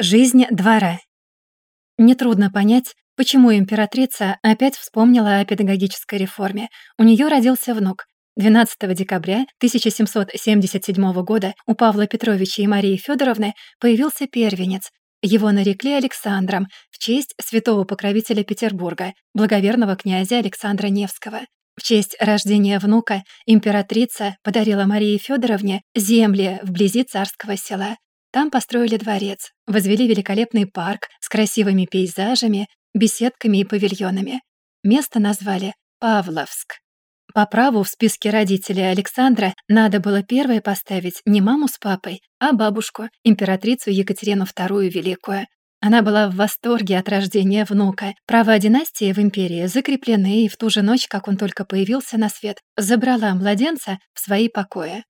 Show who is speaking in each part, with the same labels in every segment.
Speaker 1: Жизнь двора. Нетрудно понять, почему императрица опять вспомнила о педагогической реформе. У нее родился внук. 12 декабря 1777 года у Павла Петровича и Марии Федоровны появился первенец. Его нарекли Александром в честь святого покровителя Петербурга, благоверного князя Александра Невского. В честь рождения внука императрица подарила Марии Федоровне земли вблизи царского села. Там построили дворец, возвели великолепный парк с красивыми пейзажами, беседками и павильонами. Место назвали Павловск. По праву в списке родителей Александра надо было первой поставить не маму с папой, а бабушку, императрицу Екатерину II Великую. Она была в восторге от рождения внука. Права династии в империи закреплены, и в ту же ночь, как он только появился на свет, забрала младенца в свои покои.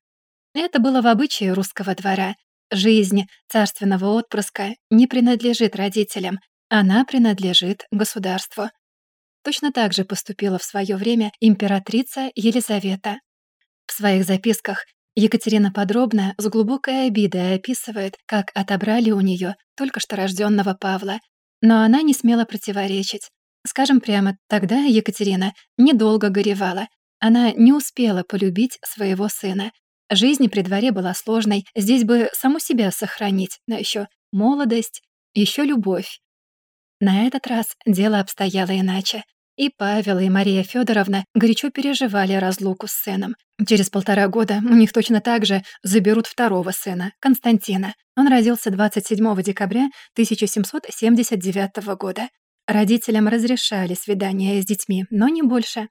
Speaker 1: Это было в обычае русского двора. Жизнь царственного отпрыска не принадлежит родителям, она принадлежит государству. Точно так же поступила в свое время императрица Елизавета. В своих записках Екатерина подробно, с глубокой обидой описывает, как отобрали у нее только что рожденного Павла. Но она не смела противоречить. Скажем прямо, тогда Екатерина недолго горевала. Она не успела полюбить своего сына, Жизнь при дворе была сложной, здесь бы саму себя сохранить, но еще молодость, еще любовь. На этот раз дело обстояло иначе. И Павел, и Мария Федоровна горячо переживали разлуку с сыном. Через полтора года у них точно так же заберут второго сына, Константина. Он родился 27 декабря 1779 года. Родителям разрешали свидания с детьми, но не больше.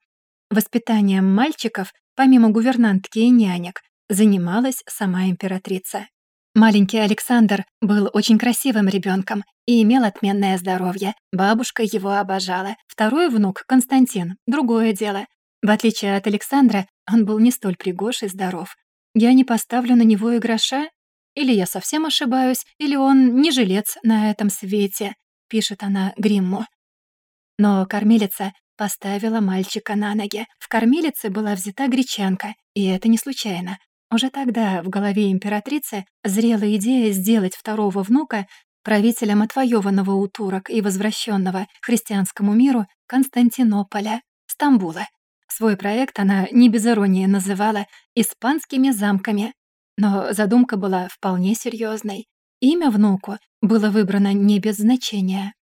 Speaker 1: Воспитанием мальчиков, помимо гувернантки и нянек, занималась сама императрица. Маленький Александр был очень красивым ребенком и имел отменное здоровье. Бабушка его обожала. Второй внук, Константин, другое дело. В отличие от Александра, он был не столь пригож и здоров. Я не поставлю на него и гроша, или я совсем ошибаюсь, или он не жилец на этом свете, пишет она Гримму. Но кормилица поставила мальчика на ноги. В кормилице была взята гречанка, и это не случайно. Уже тогда в голове императрицы зрела идея сделать второго внука правителем отвоеванного у турок и возвращенного христианскому миру Константинополя, Стамбула. Свой проект она не без иронии называла «испанскими замками», но задумка была вполне серьезной. Имя внуку было выбрано не без значения.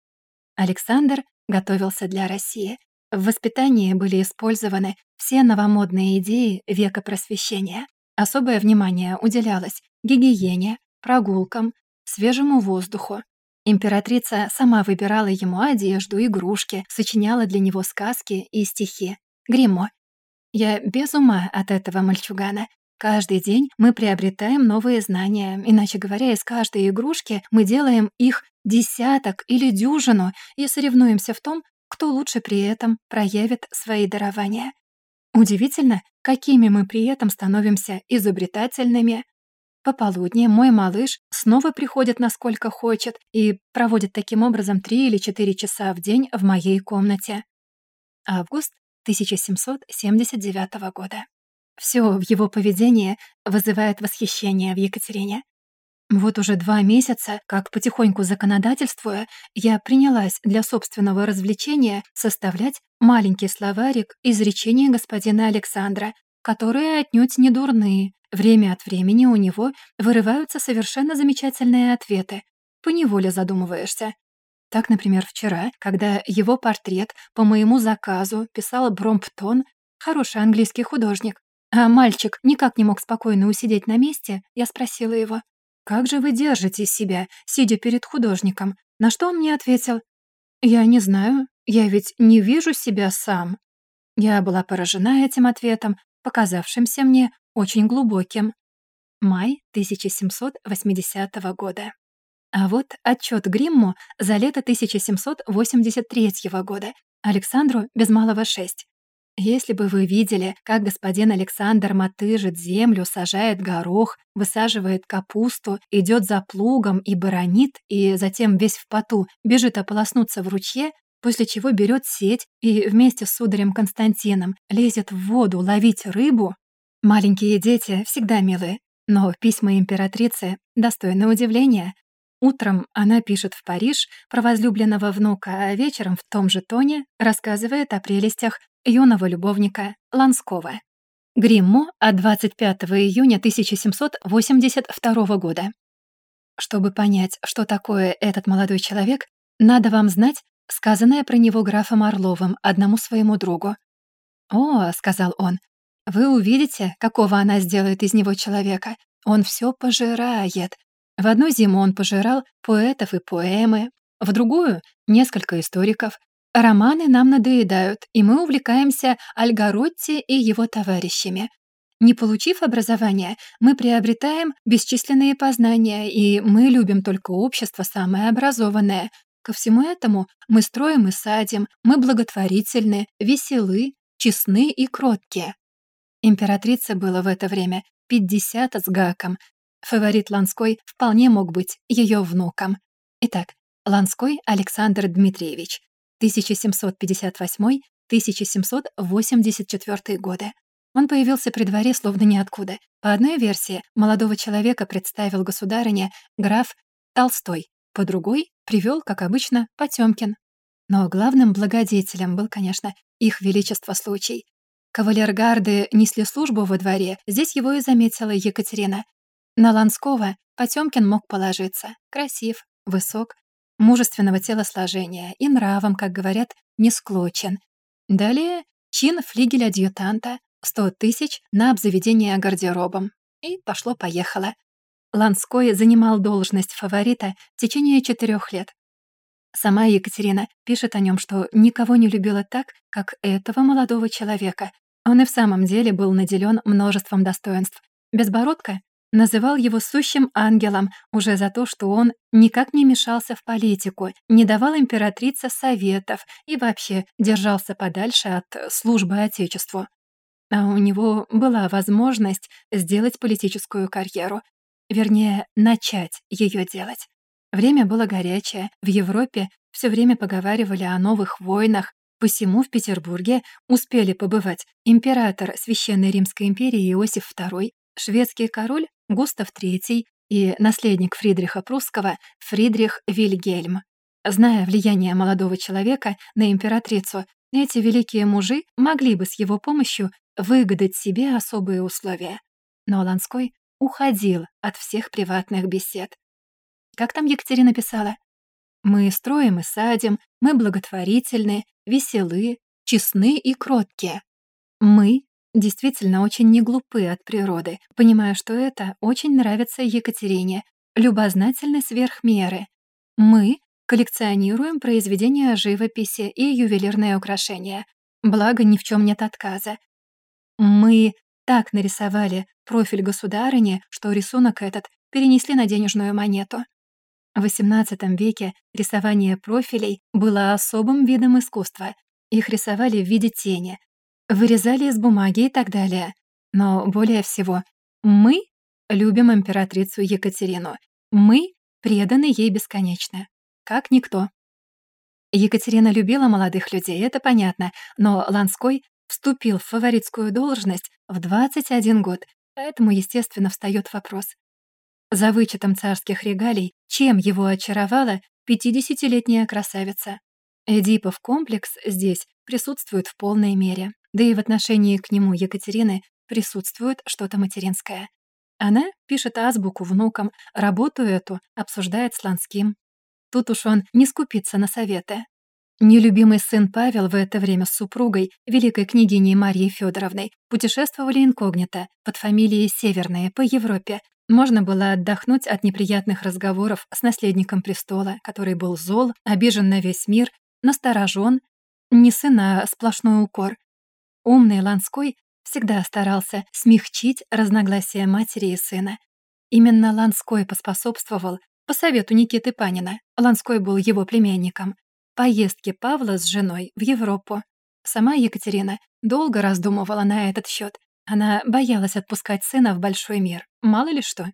Speaker 1: Александр готовился для России. В воспитании были использованы все новомодные идеи века просвещения. Особое внимание уделялось гигиене, прогулкам, свежему воздуху. Императрица сама выбирала ему одежду, игрушки, сочиняла для него сказки и стихи. Гримо. Я без ума от этого мальчугана. Каждый день мы приобретаем новые знания. Иначе говоря, из каждой игрушки мы делаем их десяток или дюжину и соревнуемся в том, кто лучше при этом проявит свои дарования. Удивительно, какими мы при этом становимся изобретательными. Пополудни мой малыш снова приходит насколько хочет и проводит таким образом три или четыре часа в день в моей комнате. Август 1779 года. Все в его поведении вызывает восхищение в Екатерине. Вот уже два месяца, как потихоньку законодательствуя, я принялась для собственного развлечения составлять маленький словарик изречений господина Александра, которые отнюдь не дурные. Время от времени у него вырываются совершенно замечательные ответы. Поневоле задумываешься. Так, например, вчера, когда его портрет по моему заказу писал Бромптон, хороший английский художник, а мальчик никак не мог спокойно усидеть на месте, я спросила его, «Как же вы держите себя, сидя перед художником?» На что он мне ответил, «Я не знаю, я ведь не вижу себя сам». Я была поражена этим ответом, показавшимся мне очень глубоким. Май 1780 года. А вот отчет Гримму за лето 1783 года. Александру без малого шесть. Если бы вы видели, как господин Александр мотыжит землю, сажает горох, высаживает капусту, идет за плугом и баронит, и затем весь в поту бежит ополоснуться в ручье, после чего берет сеть и вместе с сударем Константином лезет в воду ловить рыбу, маленькие дети всегда милы, но письма императрицы достойны удивления. Утром она пишет в Париж про возлюбленного внука, а вечером в том же тоне рассказывает о прелестях юного любовника Ланского. Гриммо от 25 июня 1782 года. Чтобы понять, что такое этот молодой человек, надо вам знать сказанное про него графом Орловым одному своему другу. «О», — сказал он, — «вы увидите, какого она сделает из него человека. Он все пожирает. В одну зиму он пожирал поэтов и поэмы, в другую — несколько историков. Романы нам надоедают, и мы увлекаемся Альгаротти и его товарищами. Не получив образования, мы приобретаем бесчисленные познания, и мы любим только общество самое образованное. Ко всему этому мы строим и садим, мы благотворительны, веселы, честны и кроткие. Императрице было в это время 50 с гаком. Фаворит Ланской вполне мог быть ее внуком. Итак, Ланской Александр Дмитриевич, 1758-1784 годы. Он появился при дворе словно ниоткуда. По одной версии, молодого человека представил государыне граф Толстой, по другой — привел, как обычно, Потёмкин. Но главным благодетелем был, конечно, их величество случай. Кавалергарды несли службу во дворе, здесь его и заметила Екатерина. На Ланского Потёмкин мог положиться. Красив, высок, мужественного телосложения и нравом, как говорят, не склочен. Далее чин флигеля-адъютанта, 100 тысяч на обзаведение гардеробом. И пошло-поехало. Ланской занимал должность фаворита в течение четырех лет. Сама Екатерина пишет о нем, что никого не любила так, как этого молодого человека. Он и в самом деле был наделен множеством достоинств. Безбородко называл его сущим ангелом уже за то, что он никак не мешался в политику, не давал императрице советов и вообще держался подальше от службы Отечеству. А у него была возможность сделать политическую карьеру. Вернее, начать ее делать. Время было горячее, в Европе все время поговаривали о новых войнах, посему в Петербурге успели побывать император Священной Римской империи Иосиф II, шведский король Густав III и наследник Фридриха Прусского Фридрих Вильгельм. Зная влияние молодого человека на императрицу, эти великие мужи могли бы с его помощью выгадать себе особые условия. Но Ланской уходил от всех приватных бесед. Как там Екатерина писала? «Мы строим и садим, мы благотворительны, веселы, честны и кроткие. Мы действительно очень не глупы от природы, понимая, что это очень нравится Екатерине, любознательны сверх меры. Мы коллекционируем произведения живописи и ювелирные украшения. Благо, ни в чем нет отказа. Мы так нарисовали профиль государыни, что рисунок этот перенесли на денежную монету. В XVIII веке рисование профилей было особым видом искусства. Их рисовали в виде тени, вырезали из бумаги и так далее. Но более всего, мы любим императрицу Екатерину. Мы преданы ей бесконечно. Как никто. Екатерина любила молодых людей, это понятно, но Ланской вступил в фаворитскую должность в 21 год, поэтому, естественно, встает вопрос. За вычетом царских регалий, чем его очаровала 50-летняя красавица? Эдипов комплекс здесь присутствует в полной мере, да и в отношении к нему Екатерины присутствует что-то материнское. Она пишет азбуку внукам, работу эту обсуждает с Ланским. Тут уж он не скупится на советы. Нелюбимый сын Павел в это время с супругой, великой княгиней Марьей Федоровной, путешествовали инкогнито под фамилией Северные по Европе, можно было отдохнуть от неприятных разговоров с наследником престола, который был зол, обижен на весь мир, насторожен, не сына, сплошной укор. Умный Ланской всегда старался смягчить разногласия матери и сына. Именно Ланской поспособствовал, по совету Никиты Панина, Ланской был его племянником, поездке Павла с женой в Европу. Сама Екатерина долго раздумывала на этот счет, она боялась отпускать сына в большой мир, мало ли что.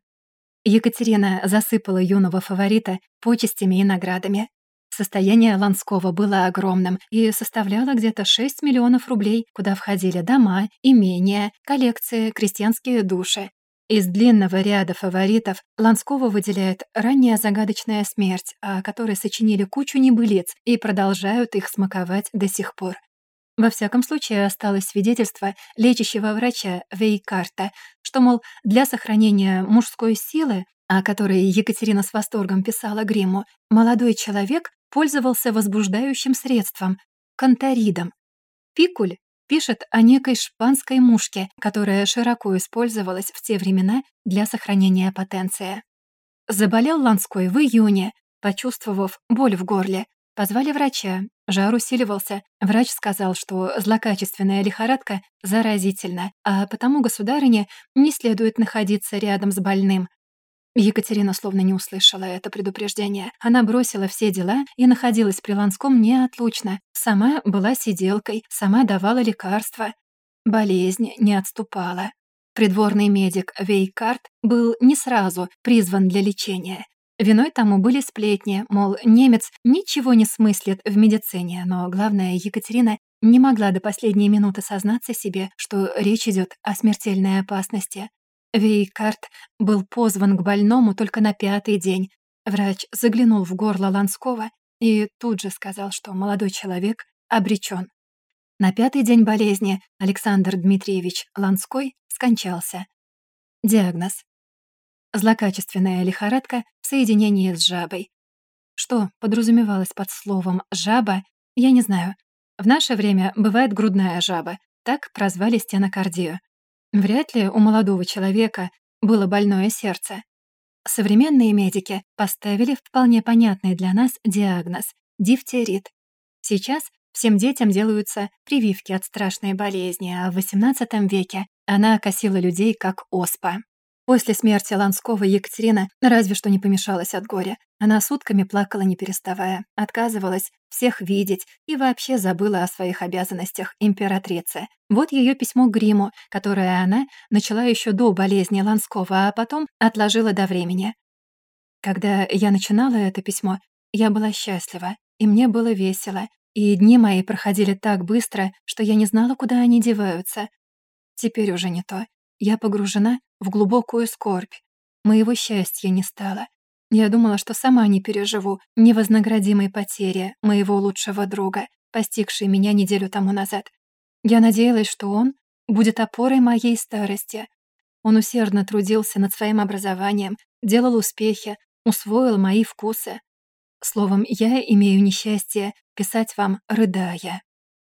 Speaker 1: Екатерина засыпала юного фаворита почестями и наградами. Состояние Ланского было огромным и составляло где-то 6 миллионов рублей, куда входили дома, имения, коллекции, крестьянские души. Из длинного ряда фаворитов Ланского выделяет ранняя загадочная смерть, о которой сочинили кучу небылиц и продолжают их смаковать до сих пор. Во всяком случае, осталось свидетельство лечащего врача Вейкарта, что, мол, для сохранения мужской силы, о которой Екатерина с восторгом писала гриму, молодой человек пользовался возбуждающим средством — конторидом. Пикуль пишет о некой шпанской мушке, которая широко использовалась в те времена для сохранения потенции. Заболел Ланской в июне, почувствовав боль в горле. Позвали врача. Жар усиливался. Врач сказал, что злокачественная лихорадка заразительна, а потому государыне не следует находиться рядом с больным, Екатерина словно не услышала это предупреждение. Она бросила все дела и находилась при Ланском неотлучно. Сама была сиделкой, сама давала лекарства. Болезнь не отступала. Придворный медик Вейкарт был не сразу призван для лечения. Виной тому были сплетни, мол, немец ничего не смыслит в медицине, но главное, Екатерина не могла до последней минуты сознаться себе, что речь идет о смертельной опасности. Вейкарт был позван к больному только на пятый день. Врач заглянул в горло Ланского и тут же сказал, что молодой человек обречен. На пятый день болезни Александр Дмитриевич Ланской скончался. Диагноз. Злокачественная лихорадка в соединении с жабой. Что подразумевалось под словом «жаба», я не знаю. В наше время бывает грудная жаба, так прозвали стенокардию. Вряд ли у молодого человека было больное сердце. Современные медики поставили вполне понятный для нас диагноз — дифтерит. Сейчас всем детям делаются прививки от страшной болезни, а в XVIII веке она окосила людей как оспа. После смерти Ланского Екатерина разве что не помешалась от горя. Она сутками плакала, не переставая, отказывалась всех видеть и вообще забыла о своих обязанностях императрицы. Вот ее письмо Гриму, которое она начала еще до болезни Ланского, а потом отложила до времени. Когда я начинала это письмо, я была счастлива, и мне было весело, и дни мои проходили так быстро, что я не знала, куда они деваются. Теперь уже не то. Я погружена в глубокую скорбь. Моего счастья не стало. Я думала, что сама не переживу невознаградимой потери моего лучшего друга, постигшей меня неделю тому назад. Я надеялась, что он будет опорой моей старости. Он усердно трудился над своим образованием, делал успехи, усвоил мои вкусы. Словом, я имею несчастье писать вам, рыдая.